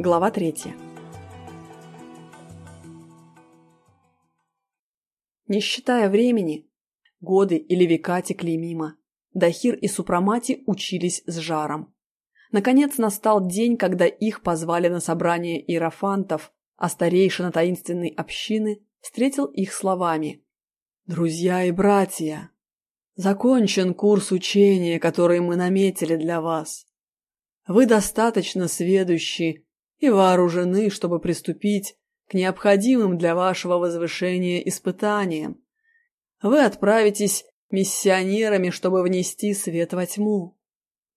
Глава третья. Не считая времени, годы или века текли мимо. Дахир и Супрамати учились с жаром. Наконец настал день, когда их позвали на собрание иерофантов, а старейшина таинственной общины встретил их словами. «Друзья и братья, закончен курс учения, который мы наметили для вас. Вы достаточно сведущи и вооружены, чтобы приступить к необходимым для вашего возвышения испытаниям. Вы отправитесь миссионерами, чтобы внести свет во тьму.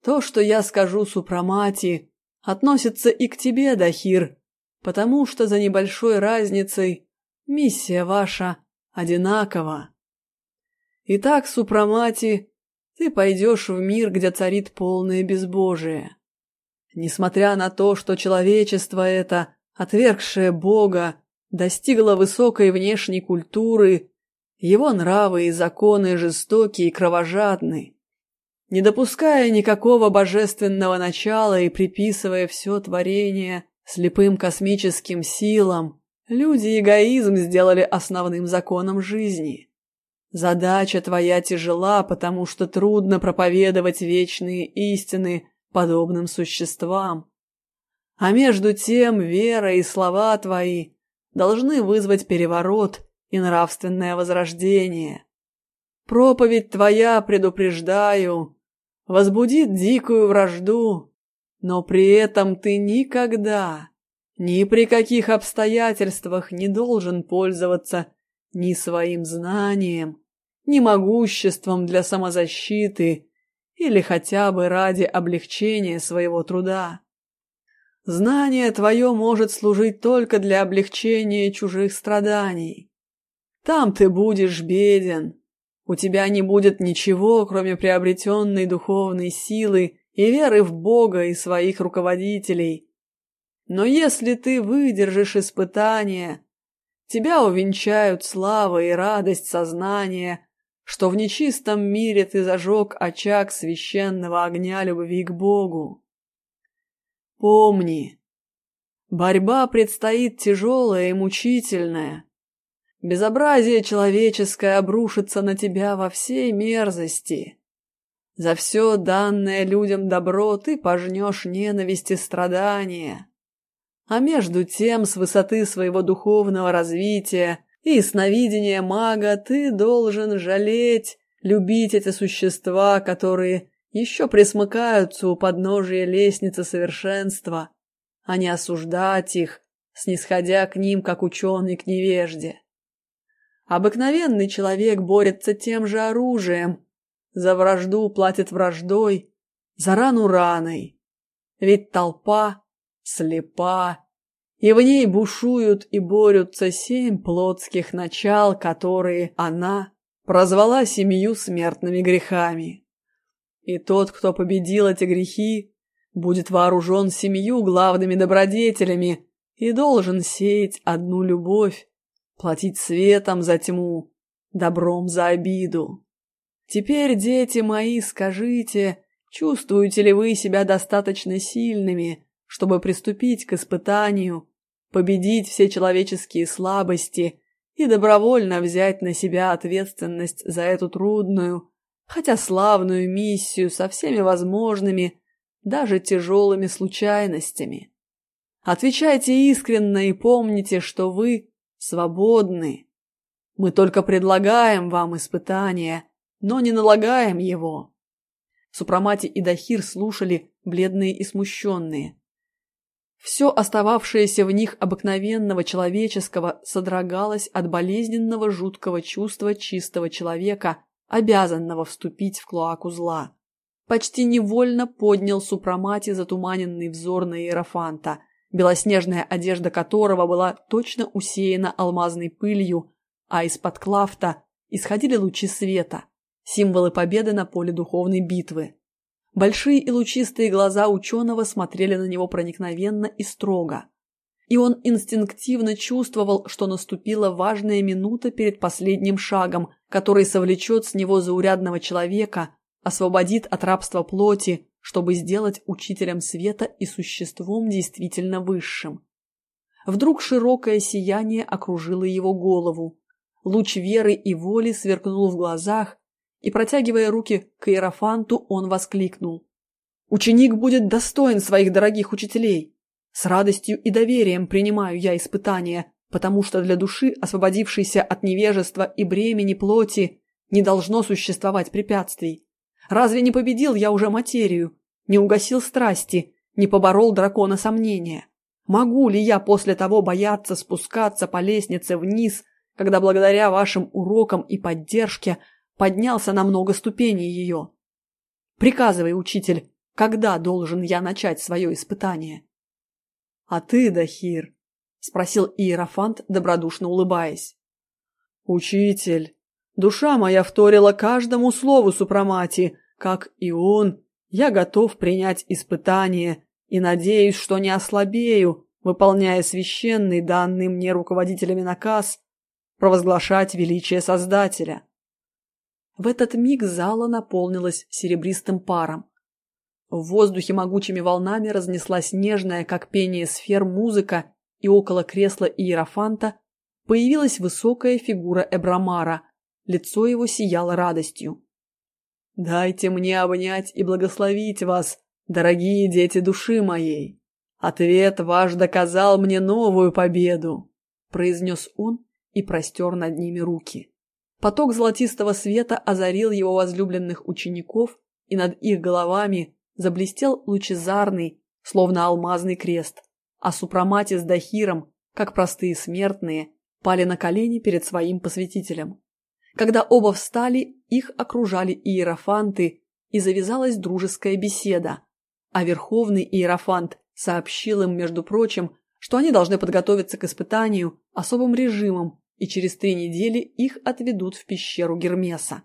То, что я скажу Супрамати, относится и к тебе, Дахир, потому что за небольшой разницей миссия ваша одинакова. Итак, Супрамати, ты пойдешь в мир, где царит полное безбожие. Несмотря на то, что человечество это, отвергшее Бога, достигло высокой внешней культуры, его нравы и законы жестокие и кровожадны. Не допуская никакого божественного начала и приписывая все творение слепым космическим силам, люди эгоизм сделали основным законом жизни. Задача твоя тяжела, потому что трудно проповедовать вечные истины подобным существам. А между тем вера и слова твои должны вызвать переворот и нравственное возрождение. Проповедь твоя, предупреждаю, возбудит дикую вражду, но при этом ты никогда, ни при каких обстоятельствах не должен пользоваться ни своим знанием, ни могуществом для самозащиты или хотя бы ради облегчения своего труда. Знание твое может служить только для облегчения чужих страданий. Там ты будешь беден, у тебя не будет ничего, кроме приобретенной духовной силы и веры в Бога и своих руководителей. Но если ты выдержишь испытания, тебя увенчают слава и радость сознания, что в нечистом мире ты зажег очаг священного огня любви к Богу. Помни, борьба предстоит тяжелая и мучительная. Безобразие человеческое обрушится на тебя во всей мерзости. За все данное людям добро ты пожнешь ненависть и страдания. А между тем, с высоты своего духовного развития и сновидения мага ты должен жалеть, любить эти существа, которые еще присмыкаются у подножия лестницы совершенства, а не осуждать их, снисходя к ним, как ученый к невежде. Обыкновенный человек борется тем же оружием, за вражду платит враждой, за рану раной. Ведь толпа слепа, и в ней бушуют и борются семь плотских начал, которые она прозвала семью смертными грехами. И тот, кто победил эти грехи, будет вооружен семью главными добродетелями и должен сеять одну любовь, платить светом за тьму, добром за обиду. Теперь, дети мои, скажите, чувствуете ли вы себя достаточно сильными, чтобы приступить к испытанию, победить все человеческие слабости и добровольно взять на себя ответственность за эту трудную, хотя славную миссию со всеми возможными, даже тяжелыми случайностями? Отвечайте искренне и помните, что вы свободны. Мы только предлагаем вам испытание, но не налагаем его. Супрамати и Дахир слушали, бледные и смущенные. Все остававшееся в них обыкновенного человеческого содрогалось от болезненного жуткого чувства чистого человека, обязанного вступить в клоаку зла. Почти невольно поднял Супрамати затуманенный взор на Иерофанта – белоснежная одежда которого была точно усеяна алмазной пылью, а из-под клафта исходили лучи света, символы победы на поле духовной битвы. Большие и лучистые глаза ученого смотрели на него проникновенно и строго. И он инстинктивно чувствовал, что наступила важная минута перед последним шагом, который совлечет с него заурядного человека, освободит от рабства плоти, чтобы сделать учителем света и существом действительно высшим. Вдруг широкое сияние окружило его голову. Луч веры и воли сверкнул в глазах, и, протягивая руки к Иерофанту, он воскликнул. «Ученик будет достоин своих дорогих учителей. С радостью и доверием принимаю я испытания, потому что для души, освободившейся от невежества и бремени плоти, не должно существовать препятствий. Разве не победил я уже материю, не угасил страсти, не поборол дракона сомнения? Могу ли я после того бояться спускаться по лестнице вниз, когда благодаря вашим урокам и поддержке поднялся на много ступеней ее? Приказывай, учитель, когда должен я начать свое испытание? А ты, Дахир, спросил Иерофант, добродушно улыбаясь. Учитель, душа моя вторила каждому слову Супрамати, как и он, я готов принять испытание и надеюсь, что не ослабею, выполняя священный данный мне руководителями наказ провозглашать величие Создателя. В этот миг зала наполнилась серебристым паром. В воздухе могучими волнами разнеслась нежная, как пение сфер, музыка, и около кресла Иерофанта появилась высокая фигура Эбрамара. Лицо его сияло радостью. Дайте мне обнять и благословить вас, дорогие дети души моей. Ответ ваш доказал мне новую победу, произнес он и простер над ними руки. Поток золотистого света озарил его возлюбленных учеников, и над их головами заблестел лучезарный, словно алмазный крест, а супрамати с Дахиром, как простые смертные, пали на колени перед своим посвятителем. Когда оба встали, их окружали иерофанты, и завязалась дружеская беседа. А верховный иерофант сообщил им, между прочим, что они должны подготовиться к испытанию особым режимом, и через три недели их отведут в пещеру Гермеса.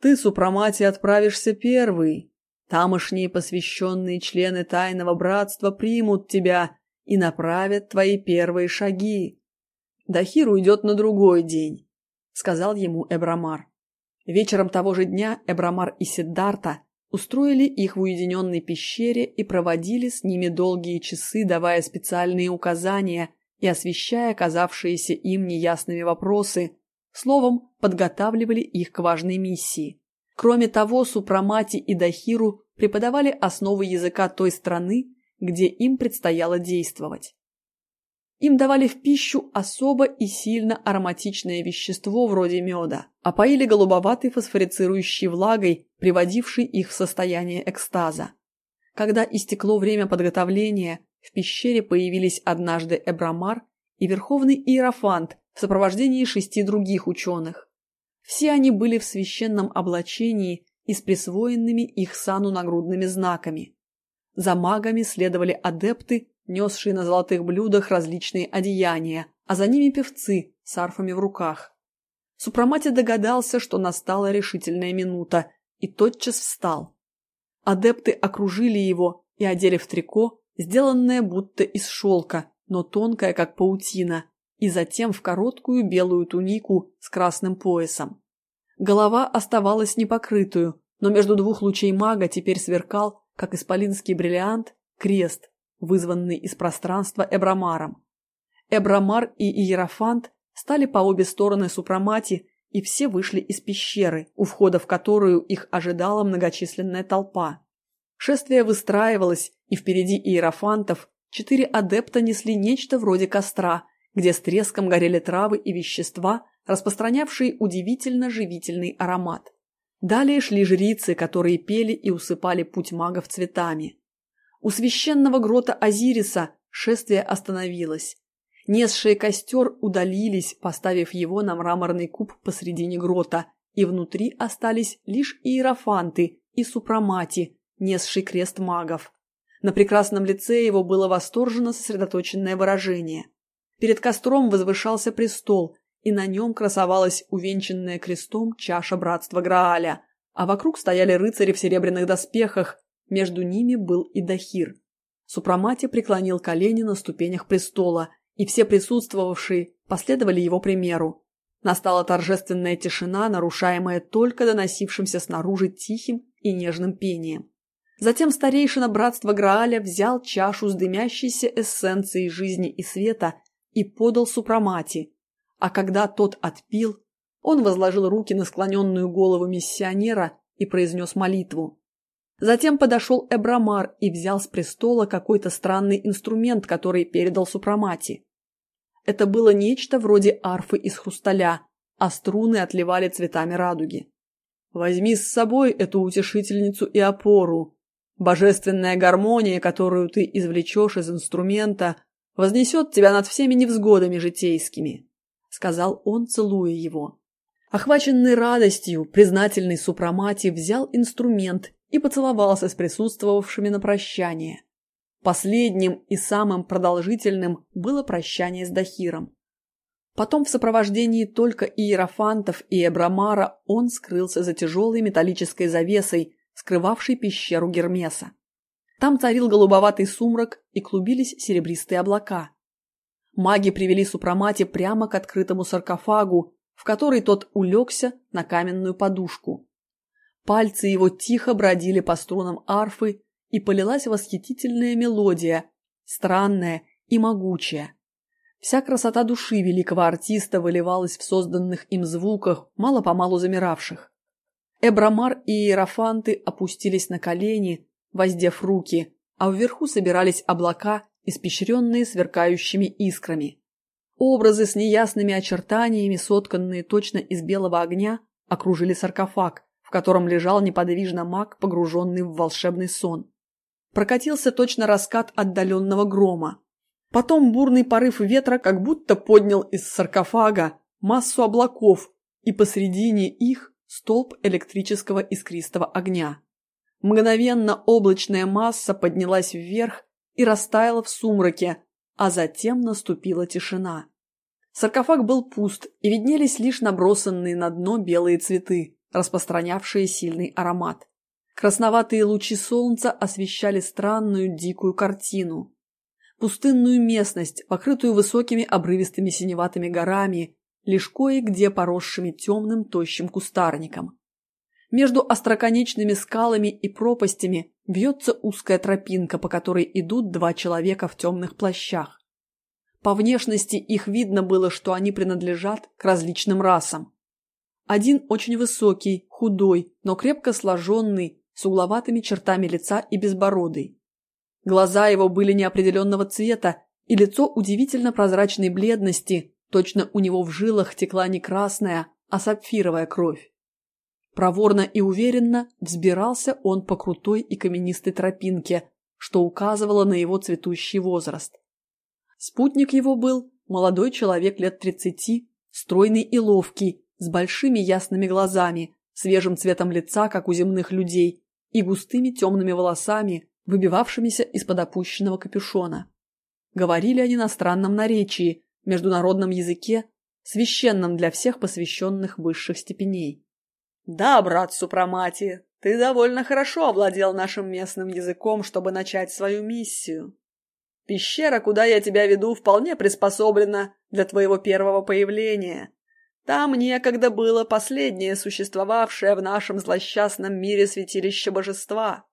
Ты, Супрамати, отправишься первый. Тамошние посвященные члены тайного братства примут тебя и направят твои первые шаги. Дахир уйдет на другой день. — сказал ему Эбрамар. Вечером того же дня Эбрамар и Сиддарта устроили их в уединенной пещере и проводили с ними долгие часы, давая специальные указания и освещая казавшиеся им неясными вопросы, словом, подготавливали их к важной миссии. Кроме того, Супрамати и Дахиру преподавали основы языка той страны, где им предстояло действовать. Им давали в пищу особо и сильно ароматичное вещество вроде меда, а поили голубоватой фосфорицирующей влагой, приводившей их в состояние экстаза. Когда истекло время подготовления, в пещере появились однажды Эбрамар и Верховный Иерофант в сопровождении шести других ученых. Все они были в священном облачении и с присвоенными их сану нагрудными знаками. За магами следовали адепты несшие на золотых блюдах различные одеяния, а за ними певцы с арфами в руках. Супрамати догадался, что настала решительная минута, и тотчас встал. Адепты окружили его и одели в трико, сделанное будто из шелка, но тонкое, как паутина, и затем в короткую белую тунику с красным поясом. Голова оставалась непокрытую, но между двух лучей мага теперь сверкал, как исполинский бриллиант, крест, вызванный из пространства Эбрамаром. Эбрамар и Иерофант стали по обе стороны Супрамати, и все вышли из пещеры, у входа в которую их ожидала многочисленная толпа. Шествие выстраивалось, и впереди иерофантов четыре адепта несли нечто вроде костра, где с треском горели травы и вещества, распространявшие удивительно живительный аромат. Далее шли жрицы, которые пели и усыпали путь магов цветами. У священного грота Азириса шествие остановилось. Несшие костер удалились, поставив его на мраморный куб посредине грота, и внутри остались лишь иерофанты и супрамати, несший крест магов. На прекрасном лице его было восторженно сосредоточенное выражение. Перед костром возвышался престол, и на нем красовалась увенчанная крестом чаша братства Грааля, а вокруг стояли рыцари в серебряных доспехах, между ними был и Дахир. Супрамати преклонил колени на ступенях престола, и все присутствовавшие последовали его примеру. Настала торжественная тишина, нарушаемая только доносившимся снаружи тихим и нежным пением. Затем старейшина братства Грааля взял чашу с дымящейся эссенцией жизни и света и подал Супрамати, а когда тот отпил, он возложил руки на склоненную голову миссионера и произнес молитву. Затем подошел Эбрамар и взял с престола какой-то странный инструмент, который передал Супрамати. Это было нечто вроде арфы из хрусталя, а струны отливали цветами радуги. Возьми с собой эту утешительницу и опору. Божественная гармония, которую ты извлечешь из инструмента, вознесет тебя над всеми невзгодами житейскими, — сказал он, целуя его. Охваченный радостью, признательный Супрамати взял инструмент и поцеловался с присутствовавшими на прощание. Последним и самым продолжительным было прощание с Дахиром. Потом в сопровождении только иерофантов и Эбрамара он скрылся за тяжелой металлической завесой, скрывавшей пещеру Гермеса. Там царил голубоватый сумрак и клубились серебристые облака. Маги привели Супрамати прямо к открытому саркофагу, в который тот улегся на каменную подушку. Пальцы его тихо бродили по струнам арфы, и полилась восхитительная мелодия, странная и могучая. Вся красота души великого артиста выливалась в созданных им звуках, мало-помалу замиравших. Эбрамар и Иерофанты опустились на колени, воздев руки, а вверху собирались облака, испещренные сверкающими искрами. Образы с неясными очертаниями, сотканные точно из белого огня, окружили саркофаг, в котором лежал неподвижно маг, погруженный в волшебный сон. Прокатился точно раскат отдаленного грома. Потом бурный порыв ветра как будто поднял из саркофага массу облаков, и посредине их столб электрического искристого огня. Мгновенно облачная масса поднялась вверх и растаяла в сумраке, а затем наступила тишина. Саркофаг был пуст, и виднелись лишь набросанные на дно белые цветы, распространявшие сильный аромат. Красноватые лучи солнца освещали странную дикую картину. Пустынную местность, покрытую высокими обрывистыми синеватыми горами, лишь кое-где поросшими темным тощим кустарником. Между остроконечными скалами и пропастями вьется узкая тропинка, по которой идут два человека в темных плащах. По внешности их видно было, что они принадлежат к различным расам. Один очень высокий, худой, но крепко сложенный, с угловатыми чертами лица и безбородый. Глаза его были неопределенного цвета, и лицо удивительно прозрачной бледности, точно у него в жилах текла не красная, а сапфировая кровь. Проворно и уверенно взбирался он по крутой и каменистой тропинке, что указывало на его цветущий возраст. Спутник его был молодой человек лет тридцати, стройный и ловкий, с большими ясными глазами, свежим цветом лица, как у земных людей, и густыми темными волосами, выбивавшимися из-под опущенного капюшона. Говорили они на странном наречии, международном языке, священном для всех посвященных высших степеней. «Да, брат Супрамати, ты довольно хорошо овладел нашим местным языком, чтобы начать свою миссию. Пещера, куда я тебя веду, вполне приспособлена для твоего первого появления. Там некогда было последнее существовавшее в нашем злосчастном мире святилище божества».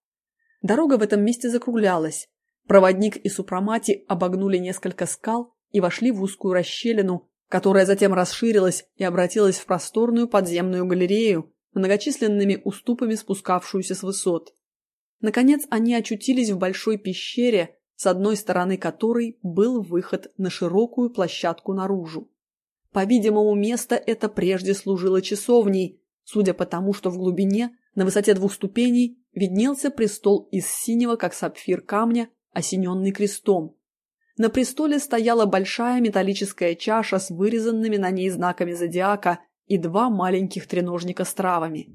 Дорога в этом месте закруглялась. Проводник и Супрамати обогнули несколько скал и вошли в узкую расщелину, которая затем расширилась и обратилась в просторную подземную галерею, многочисленными уступами спускавшуюся с высот. Наконец они очутились в большой пещере, с одной стороны которой был выход на широкую площадку наружу. По-видимому, место это прежде служило часовней, судя по тому, что в глубине, на высоте двух ступеней, виднелся престол из синего, как сапфир камня, осененный крестом. На престоле стояла большая металлическая чаша с вырезанными на ней знаками зодиака и два маленьких треножника с травами.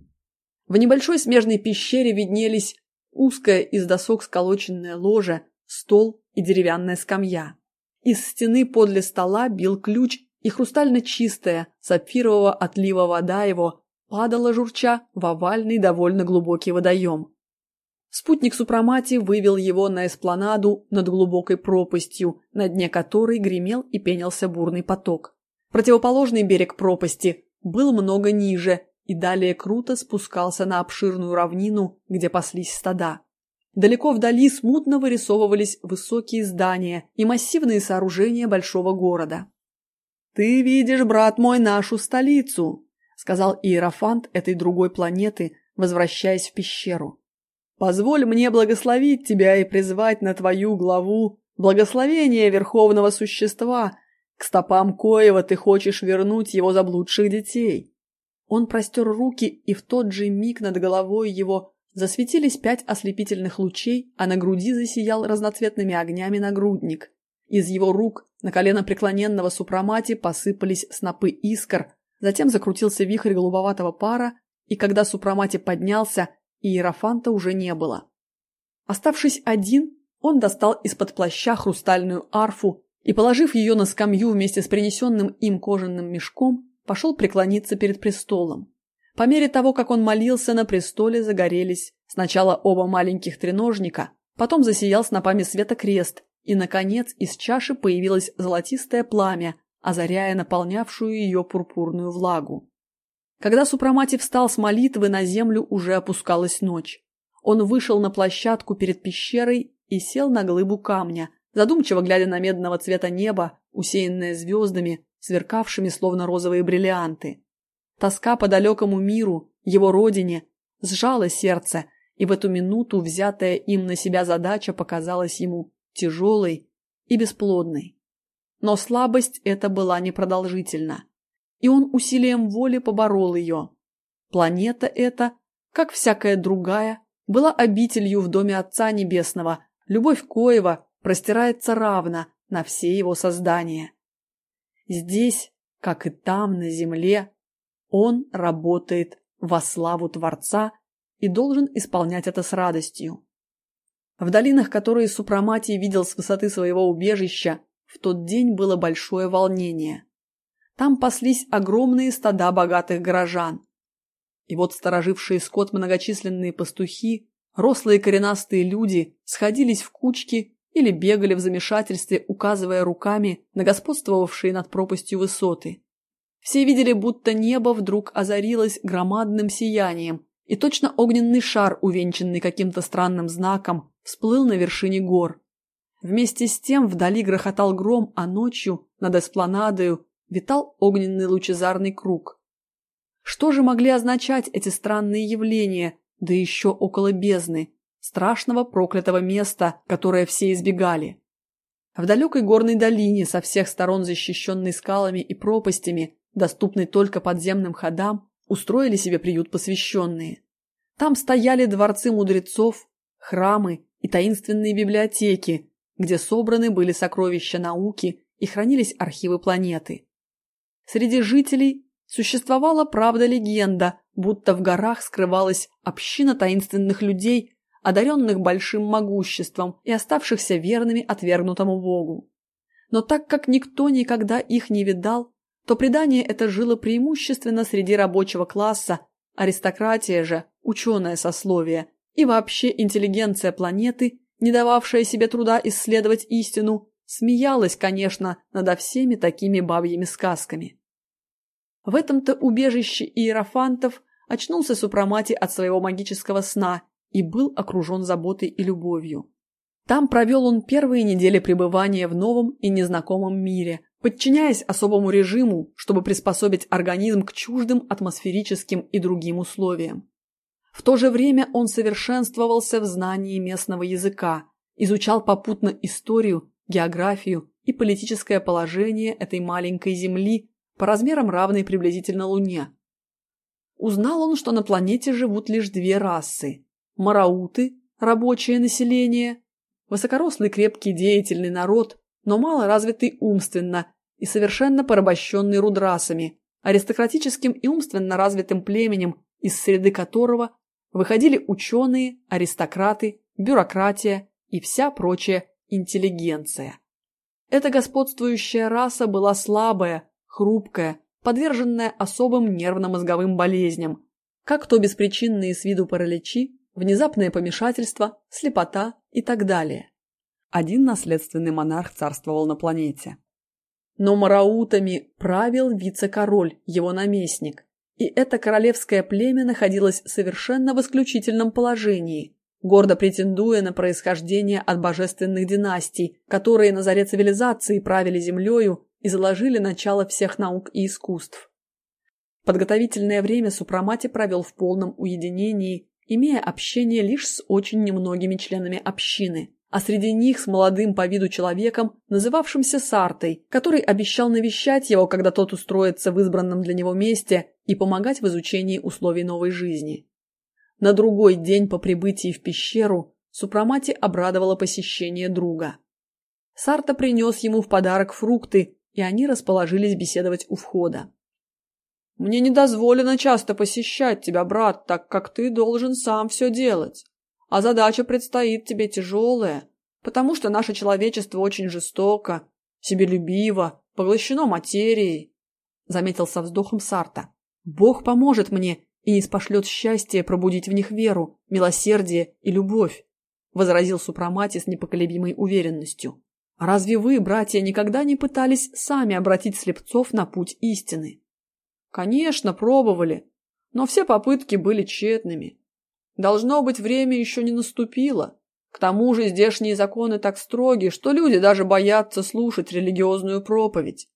В небольшой смежной пещере виднелись узкая из досок сколоченная ложа, стол и деревянная скамья. Из стены подле стола бил ключ, и хрустально чистая, сапфирового отлива вода его падала журча в овальный довольно глубокий водоем. Спутник Супрамати вывел его на эспланаду над глубокой пропастью, на дне которой гремел и пенился бурный поток. Противоположный берег пропасти был много ниже и далее круто спускался на обширную равнину, где паслись стада. Далеко вдали смутно вырисовывались высокие здания и массивные сооружения большого города. «Ты видишь, брат мой, нашу столицу», — сказал Иерофант этой другой планеты, возвращаясь в пещеру. «Позволь мне благословить тебя и призвать на твою главу благословение Верховного Существа, к стопам коего ты хочешь вернуть его заблудших детей». Он простер руки, и в тот же миг над головой его Засветились пять ослепительных лучей, а на груди засиял разноцветными огнями нагрудник. Из его рук на колено преклоненного супрамати посыпались снопы искр, затем закрутился вихрь голубоватого пара, и когда супрамати поднялся, иерофанта уже не было. Оставшись один, он достал из-под плаща хрустальную арфу и, положив ее на скамью вместе с принесенным им кожаным мешком, пошел преклониться перед престолом. По мере того, как он молился, на престоле загорелись сначала оба маленьких треножника, потом засиял снопами света крест, и, наконец, из чаши появилось золотистое пламя, озаряя наполнявшую ее пурпурную влагу. Когда Супрамати встал с молитвы, на землю уже опускалась ночь. Он вышел на площадку перед пещерой и сел на глыбу камня, задумчиво глядя на медного цвета небо, усеянное звездами, сверкавшими словно розовые бриллианты. Тоска по далекому миру, его родине, сжала сердце, и в эту минуту взятая им на себя задача показалась ему тяжелой и бесплодной. Но слабость эта была непродолжительна, и он усилием воли поборол ее. Планета эта, как всякая другая, была обителью в доме Отца Небесного, любовь Коева простирается равно на все его создания. Здесь, как и там, на земле, он работает во славу Творца и должен исполнять это с радостью. В долинах, которые Супраматий видел с высоты своего убежища, в тот день было большое волнение. Там паслись огромные стада богатых горожан. И вот сторожившие скот многочисленные пастухи, рослые коренастые люди сходились в кучки или бегали в замешательстве, указывая руками на господствовавшие над пропастью высоты. Все видели, будто небо вдруг озарилось громадным сиянием, и точно огненный шар, увенчанный каким-то странным знаком, всплыл на вершине гор. Вместе с тем вдали грохотал гром, а ночью над эспланадою витал огненный лучезарный круг. Что же могли означать эти странные явления, да еще около бездны, страшного проклятого места, которое все избегали? В далекой горной долине, со всех сторон защищенной скалами и пропастями, доступный только подземным ходам, устроили себе приют посвященные. Там стояли дворцы мудрецов, храмы и таинственные библиотеки, где собраны были сокровища науки и хранились архивы планеты. Среди жителей существовала правда-легенда, будто в горах скрывалась община таинственных людей, одаренных большим могуществом и оставшихся верными отвергнутому Богу. Но так как никто никогда их не видал, то предание это жило преимущественно среди рабочего класса, аристократия же, ученое сословие и вообще интеллигенция планеты, не дававшая себе труда исследовать истину, смеялась, конечно, над всеми такими бабьими сказками. В этом-то убежище иерофантов очнулся Супрамати от своего магического сна и был окружен заботой и любовью. Там провел он первые недели пребывания в новом и незнакомом мире, подчиняясь особому режиму, чтобы приспособить организм к чуждым атмосферическим и другим условиям. В то же время он совершенствовался в знании местного языка, изучал попутно историю, географию и политическое положение этой маленькой Земли по размерам равной приблизительно Луне. Узнал он, что на планете живут лишь две расы – марауты, рабочее население, высокорослый крепкий деятельный народ, но мало развитый умственно и совершенно порабощенный рудрасами, аристократическим и умственно развитым племенем, из среды которого выходили ученые, аристократы, бюрократия и вся прочая интеллигенция. Эта господствующая раса была слабая, хрупкая, подверженная особым нервно-мозговым болезням, как то беспричинные с виду параличи, внезапное помешательство, слепота и так далее. Один наследственный монарх царствовал на планете. Но мараутами правил вице-король, его наместник. И это королевское племя находилось совершенно в исключительном положении. Гордо претендуя на происхождение от божественных династий, которые на заре цивилизации правили землею и заложили начало всех наук и искусств. Подготовительное время Супрамати провел в полном уединении, имея общение лишь с очень немногими членами общины, а среди них с молодым по виду человеком, называвшимся Сартой, который обещал навещать его, когда тот устроится в избранном для него месте и помогать в изучении условий новой жизни. На другой день по прибытии в пещеру Супрамати обрадовала посещение друга. Сарта принес ему в подарок фрукты, и они расположились беседовать у входа. «Мне не дозволено часто посещать тебя, брат, так как ты должен сам все делать. А задача предстоит тебе тяжелая, потому что наше человечество очень жестоко, себелюбиво, поглощено материей», — заметил со вздохом Сарта. «Бог поможет мне и не спошлет счастье пробудить в них веру, милосердие и любовь», — возразил Супрамати с непоколебимой уверенностью. «Разве вы, братья, никогда не пытались сами обратить слепцов на путь истины?» «Конечно, пробовали, но все попытки были тщетными. Должно быть, время еще не наступило. К тому же здешние законы так строги, что люди даже боятся слушать религиозную проповедь.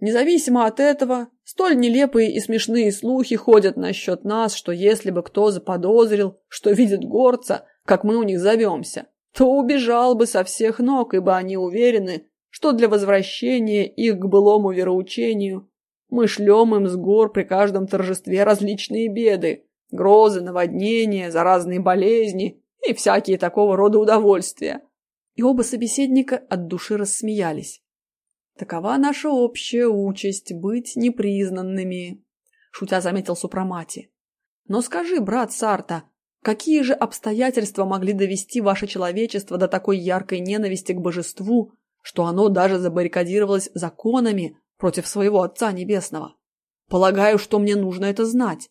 Независимо от этого, столь нелепые и смешные слухи ходят насчет нас, что если бы кто заподозрил, что видит горца, как мы у них зовемся, то убежал бы со всех ног, ибо они уверены, что для возвращения их к былому вероучению мы шлем им с гор при каждом торжестве различные беды, грозы, наводнения, заразные болезни и всякие такого рода удовольствия. И оба собеседника от души рассмеялись. Такова наша общая участь — быть непризнанными, — шутя заметил Супрамати. Но скажи, брат Сарта, какие же обстоятельства могли довести ваше человечество до такой яркой ненависти к божеству, что оно даже забаррикадировалось законами против своего Отца Небесного? Полагаю, что мне нужно это знать.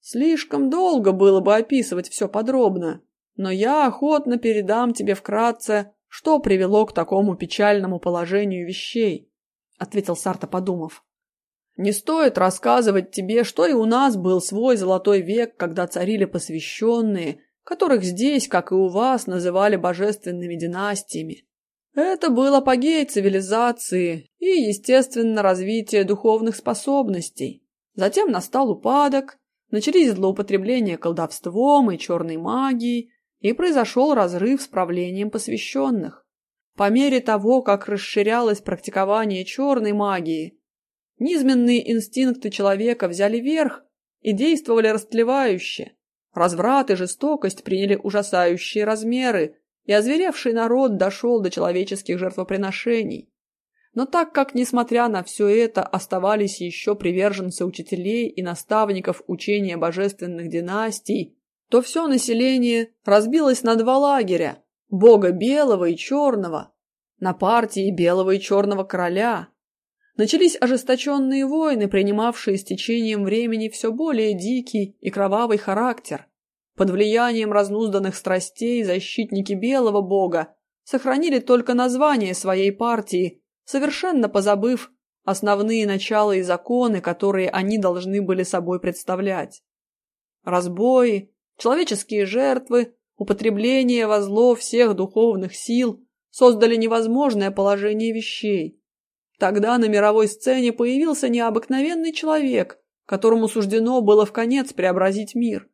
Слишком долго было бы описывать все подробно, но я охотно передам тебе вкратце что привело к такому печальному положению вещей? Ответил Сарта, подумав. Не стоит рассказывать тебе, что и у нас был свой золотой век, когда царили посвященные, которых здесь, как и у вас, называли божественными династиями. Это был апогей цивилизации и, естественно, развитие духовных способностей. Затем настал упадок, начались злоупотребления колдовством и черной магией, и произошел разрыв с правлением посвященных. По мере того, как расширялось практикование черной магии, низменные инстинкты человека взяли верх и действовали растлевающе. Разврат и жестокость приняли ужасающие размеры, и озверевший народ дошел до человеческих жертвоприношений. Но так как, несмотря на все это, оставались еще приверженцы учителей и наставников учения божественных династий, то все население разбилось на два лагеря – бога белого и черного, на партии белого и черного короля. Начались ожесточенные войны, принимавшие с течением времени все более дикий и кровавый характер. Под влиянием разнузданных страстей защитники белого бога сохранили только название своей партии, совершенно позабыв основные начала и законы, которые они должны были собой представлять. Разбои, Человеческие жертвы, употребление во зло всех духовных сил создали невозможное положение вещей. Тогда на мировой сцене появился необыкновенный человек, которому суждено было в конец преобразить мир.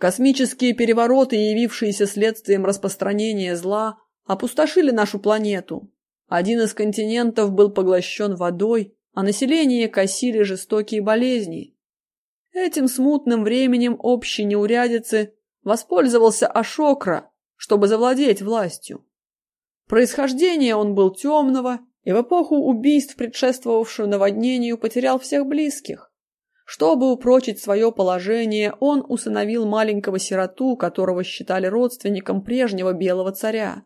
Космические перевороты, явившиеся следствием распространения зла, опустошили нашу планету. Один из континентов был поглощен водой, а население косили жестокие болезни. Этим смутным временем общей неурядицы воспользовался Ашокра, чтобы завладеть властью. Происхождение он был темного и в эпоху убийств, предшествовавшую наводнению, потерял всех близких. Чтобы упрочить свое положение, он усыновил маленького сироту, которого считали родственником прежнего белого царя.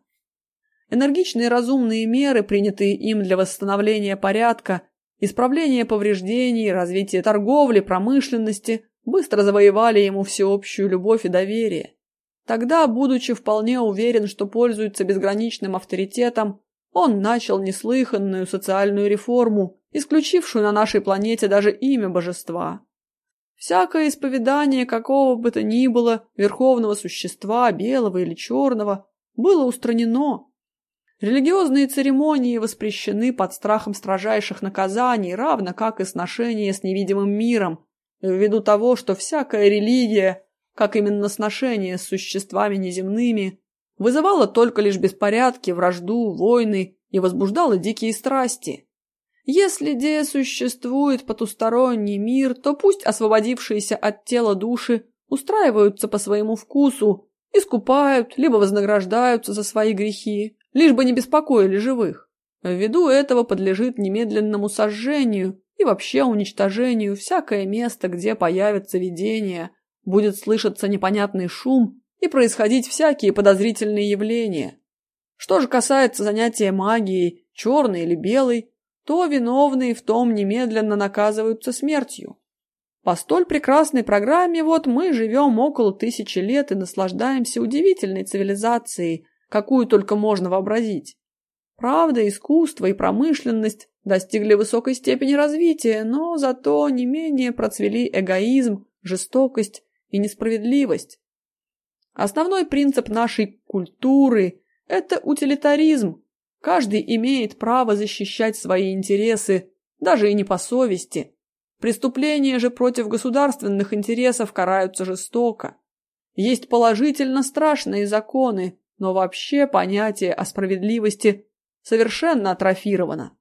Энергичные разумные меры, принятые им для восстановления порядка, Исправление повреждений, развитие торговли, промышленности быстро завоевали ему всеобщую любовь и доверие. Тогда, будучи вполне уверен, что пользуется безграничным авторитетом, он начал неслыханную социальную реформу, исключившую на нашей планете даже имя божества. Всякое исповедание какого бы то ни было верховного существа, белого или черного, было устранено. Религиозные церемонии воспрещены под страхом строжайших наказаний, равно как и сношение с невидимым миром, ввиду того, что всякая религия, как именно сношение с существами неземными, вызывала только лишь беспорядки, вражду, войны и возбуждала дикие страсти. Если где существует потусторонний мир, то пусть освободившиеся от тела души устраиваются по своему вкусу, искупают, либо вознаграждаются за свои грехи, лишь бы не беспокоили живых. Ввиду этого подлежит немедленному сожжению и вообще уничтожению всякое место, где появится видение, будет слышаться непонятный шум и происходить всякие подозрительные явления. Что же касается занятия магией, черной или белой, то виновные в том немедленно наказываются смертью. По столь прекрасной программе вот мы живем около тысячи лет и наслаждаемся удивительной цивилизацией, какую только можно вообразить. Правда, искусство и промышленность достигли высокой степени развития, но зато не менее процвели эгоизм, жестокость и несправедливость. Основной принцип нашей культуры – это утилитаризм, Каждый имеет право защищать свои интересы, даже и не по совести. Преступления же против государственных интересов караются жестоко. Есть положительно страшные законы, но вообще понятие о справедливости совершенно атрофировано.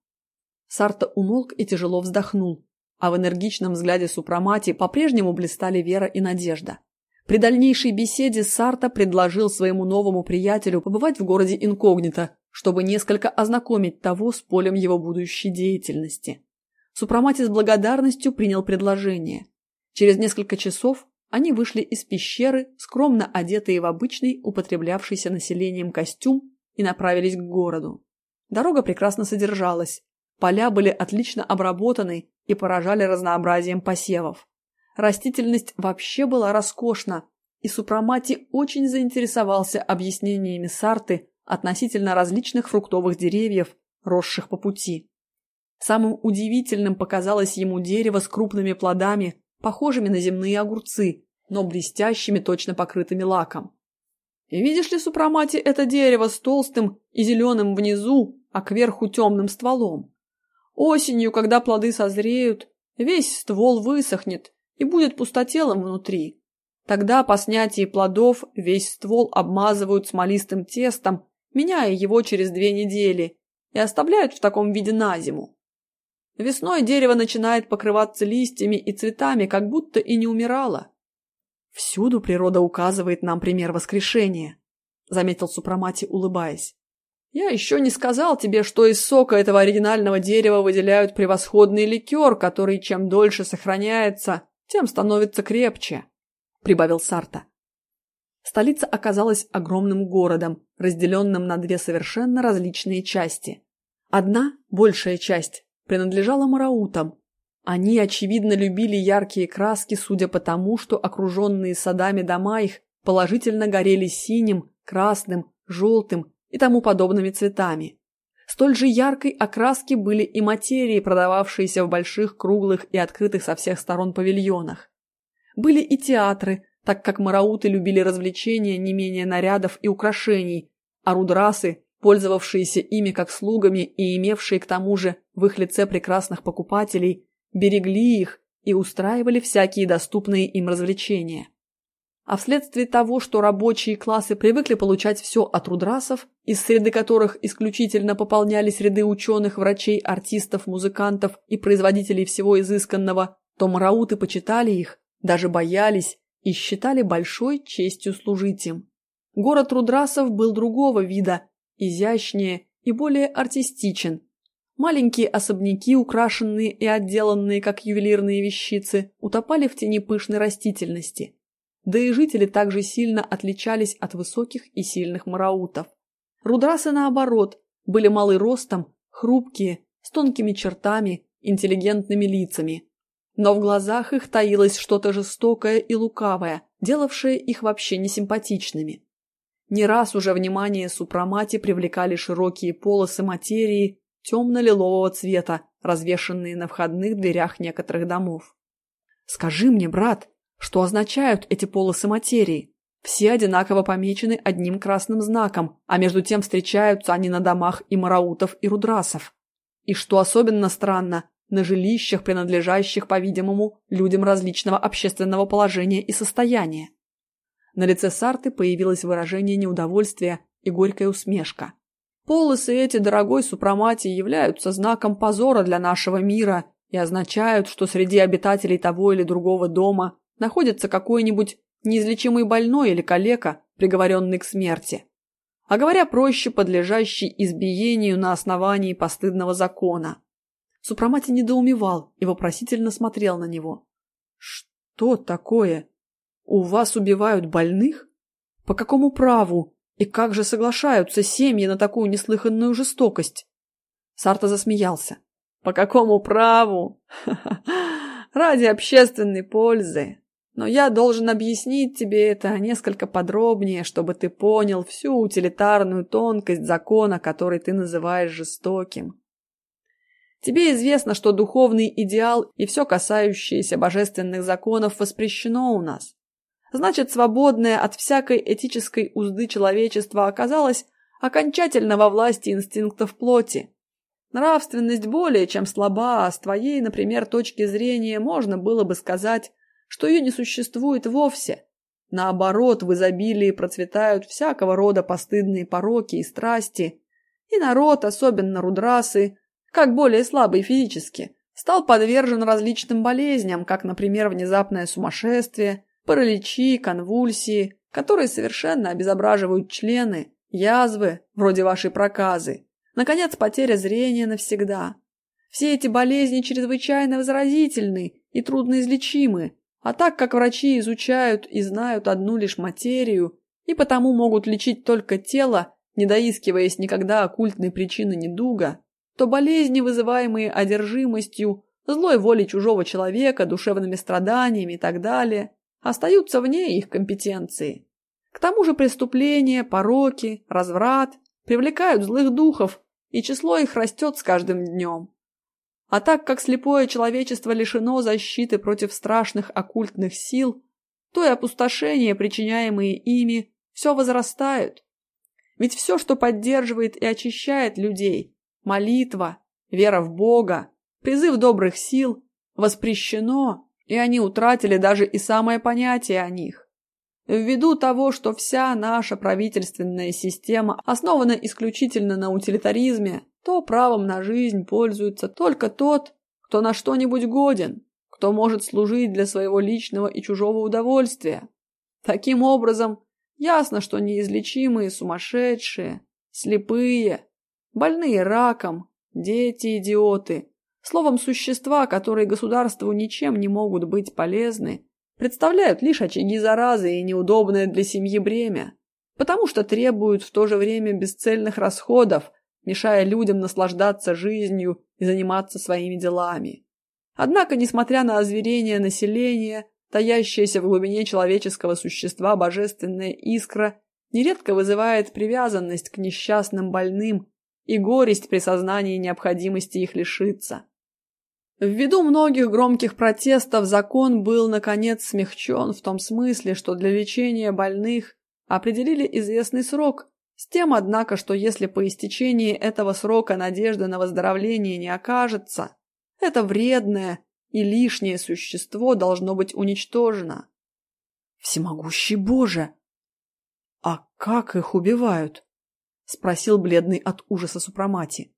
Сарта умолк и тяжело вздохнул, а в энергичном взгляде супромати по-прежнему блистали вера и надежда. При дальнейшей беседе Сарта предложил своему новому приятелю побывать в городе инкогнито, чтобы несколько ознакомить того с полем его будущей деятельности. Супромати с благодарностью принял предложение. Через несколько часов они вышли из пещеры, скромно одетые в обычный, употреблявшийся населением костюм, и направились к городу. Дорога прекрасно содержалась. Поля были отлично обработаны и поражали разнообразием посевов. Растительность вообще была роскошна, и Супромати очень заинтересовался объяснениями Сарты относительно различных фруктовых деревьев, росших по пути. Самым удивительным показалось ему дерево с крупными плодами, похожими на земные огурцы, но блестящими, точно покрытыми лаком. И видишь ли, супромати, это дерево с толстым и зеленым внизу, а кверху темным стволом. Осенью, когда плоды созреют, весь ствол высохнет и будет пустотелым внутри. Тогда по снятии плодов весь ствол обмазывают смолистым тестом меняя его через две недели, и оставляют в таком виде на зиму. Весной дерево начинает покрываться листьями и цветами, как будто и не умирало. Всюду природа указывает нам пример воскрешения, заметил Супрамати, улыбаясь. Я еще не сказал тебе, что из сока этого оригинального дерева выделяют превосходный ликер, который чем дольше сохраняется, тем становится крепче, прибавил Сарта. Столица оказалась огромным городом, разделенным на две совершенно различные части. Одна, большая часть, принадлежала мараутам. Они, очевидно, любили яркие краски, судя по тому, что окруженные садами дома их положительно горели синим, красным, желтым и тому подобными цветами. Столь же яркой окраски были и материи, продававшиеся в больших, круглых и открытых со всех сторон павильонах. Были и театры, так как марауты любили развлечения не менее нарядов и украшений, а рудрасы, пользовавшиеся ими как слугами и имевшие к тому же в их лице прекрасных покупателей, берегли их и устраивали всякие доступные им развлечения. А вследствие того, что рабочие классы привыкли получать все от рудрасов, из среды которых исключительно пополнялись ряды ученых, врачей, артистов, музыкантов и производителей всего изысканного, то марауты почитали их, даже боялись и считали большой честью служить им. Город Рудрасов был другого вида, изящнее и более артистичен. Маленькие особняки, украшенные и отделанные как ювелирные вещицы, утопали в тени пышной растительности. Да и жители также сильно отличались от высоких и сильных мараутов. Рудрасы, наоборот, были малый ростом, хрупкие, с тонкими чертами, интеллигентными лицами. Но в глазах их таилось что-то жестокое и лукавое, делавшее их вообще несимпатичными. Не раз уже внимание супромати привлекали широкие полосы материи темно-лилового цвета, развешанные на входных дверях некоторых домов. Скажи мне, брат, что означают эти полосы материи? Все одинаково помечены одним красным знаком, а между тем встречаются они на домах и мараутов, и рудрасов. И что особенно странно, на жилищах, принадлежащих, по-видимому, людям различного общественного положения и состояния. На лице Сарты появилось выражение неудовольствия и горькая усмешка. Полосы эти, дорогой супромати, являются знаком позора для нашего мира и означают, что среди обитателей того или другого дома находится какой-нибудь неизлечимый больной или калека, приговоренный к смерти. А говоря проще, подлежащий избиению на основании постыдного закона. Супромати недоумевал и вопросительно смотрел на него. «Что такое? У вас убивают больных? По какому праву? И как же соглашаются семьи на такую неслыханную жестокость?» Сарта засмеялся. «По какому праву? Ради общественной пользы. Но я должен объяснить тебе это несколько подробнее, чтобы ты понял всю утилитарную тонкость закона, который ты называешь жестоким. Тебе известно, что духовный идеал и все касающееся божественных законов воспрещено у нас. Значит, свободное от всякой этической узды человечество оказалось окончательно во власти инстинктов плоти. Нравственность более чем слаба, а с твоей, например, точки зрения можно было бы сказать, что ее не существует вовсе. Наоборот, в изобилии процветают всякого рода постыдные пороки и страсти, и народ, особенно рудрасы, как более слабый физически, стал подвержен различным болезням, как, например, внезапное сумасшествие, параличи, конвульсии, которые совершенно обезображивают члены, язвы, вроде вашей проказы, наконец, потеря зрения навсегда. Все эти болезни чрезвычайно заразительны и трудноизлечимы, а так как врачи изучают и знают одну лишь материю, и потому могут лечить только тело, не доискиваясь никогда оккультной причины недуга, то болезни, вызываемые одержимостью, злой волей чужого человека, душевными страданиями и так далее, остаются вне их компетенции. К тому же преступления, пороки, разврат привлекают злых духов, и число их растет с каждым днем. А так как слепое человечество лишено защиты против страшных оккультных сил, то и опустошения, причиняемые ими, все возрастают. Ведь все, что поддерживает и очищает людей, молитва, вера в Бога, призыв добрых сил, воспрещено, и они утратили даже и самое понятие о них. Ввиду того, что вся наша правительственная система основана исключительно на утилитаризме, то правом на жизнь пользуется только тот, кто на что-нибудь годен, кто может служить для своего личного и чужого удовольствия. Таким образом, ясно, что неизлечимые сумасшедшие, слепые, больные раком, дети-идиоты, словом, существа, которые государству ничем не могут быть полезны, представляют лишь очаги заразы и неудобное для семьи бремя, потому что требуют в то же время бесцельных расходов – мешая людям наслаждаться жизнью и заниматься своими делами. Однако, несмотря на озверение населения, таящаяся в глубине человеческого существа божественная искра нередко вызывает привязанность к несчастным больным и горесть при сознании необходимости их лишиться. Ввиду многих громких протестов закон был, наконец, смягчен в том смысле, что для лечения больных определили известный срок, с тем, однако, что если по истечении этого срока надежды на выздоровление не окажется, это вредное и лишнее существо должно быть уничтожено. Всемогущий Боже! А как их убивают? Спросил бледный от ужаса Супрамати.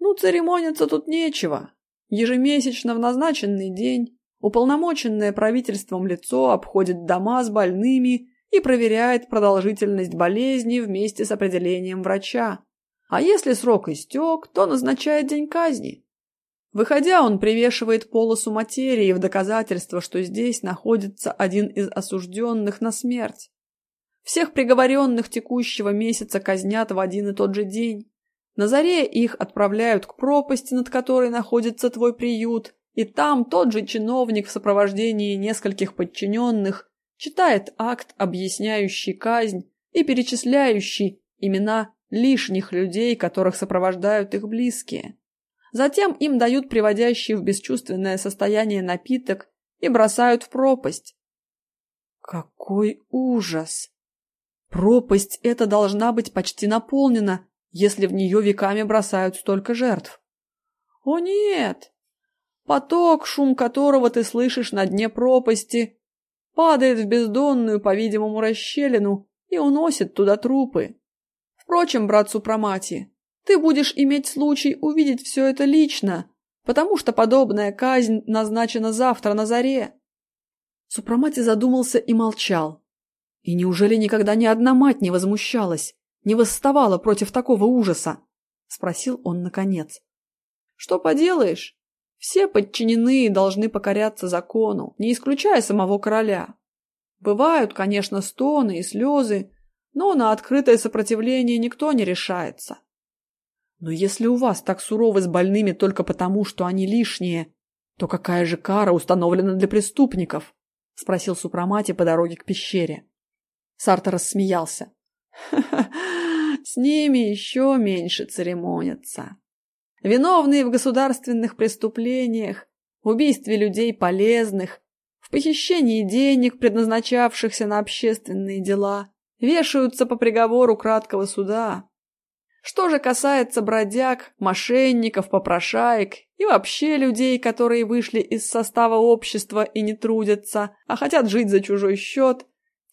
Ну, церемониться тут нечего. Ежемесячно в назначенный день уполномоченное правительством лицо обходит дома с больными и проверяет продолжительность болезни вместе с определением врача. А если срок истек, то назначает день казни. Выходя, он привешивает полосу материи в доказательство, что здесь находится один из осужденных на смерть. Всех приговоренных текущего месяца казнят в один и тот же день. На заре их отправляют к пропасти, над которой находится твой приют, и там тот же чиновник в сопровождении нескольких подчиненных читает акт, объясняющий казнь и перечисляющий имена лишних людей, которых сопровождают их близкие. Затем им дают приводящий в бесчувственное состояние напиток и бросают в пропасть. Какой ужас! Пропасть эта должна быть почти наполнена, если в нее веками бросают столько жертв. О нет! Поток, шум которого ты слышишь на дне пропасти, падает в бездонную, по-видимому, расщелину и уносит туда трупы. Впрочем, брат Супрамати, ты будешь иметь случай увидеть все это лично, потому что подобная казнь назначена завтра на заре. Супрамати задумался и молчал. И неужели никогда ни одна мать не возмущалась, не восставала против такого ужаса? Спросил он наконец. Что поделаешь? Все подчиненные должны покоряться закону, не исключая самого короля. Бывают, конечно, стоны и слезы, но на открытое сопротивление никто не решается. Но если у вас так суровы с больными только потому, что они лишние, то какая же кара установлена для преступников? Спросил Супрамати по дороге к пещере. Сарта рассмеялся. С ними еще меньше церемонятся. Виновные в государственных преступлениях, убийстве людей полезных, в похищении денег, предназначавшихся на общественные дела, вешаются по приговору краткого суда. Что же касается бродяг, мошенников, попрошаек и вообще людей, которые вышли из состава общества и не трудятся, а хотят жить за чужой счет,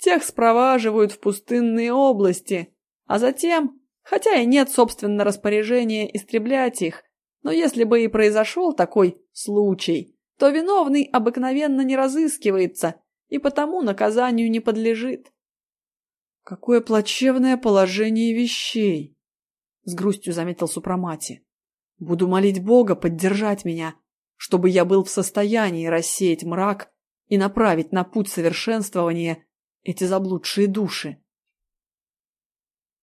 тех спроваживают в пустынные области, а затем, хотя и нет собственно распоряжения истреблять их, но если бы и произошел такой случай, то виновный обыкновенно не разыскивается и потому наказанию не подлежит. Какое плачевное положение вещей! — с грустью заметил Супрамати. «Буду молить Бога поддержать меня, чтобы я был в состоянии рассеять мрак и направить на путь совершенствования эти заблудшие души».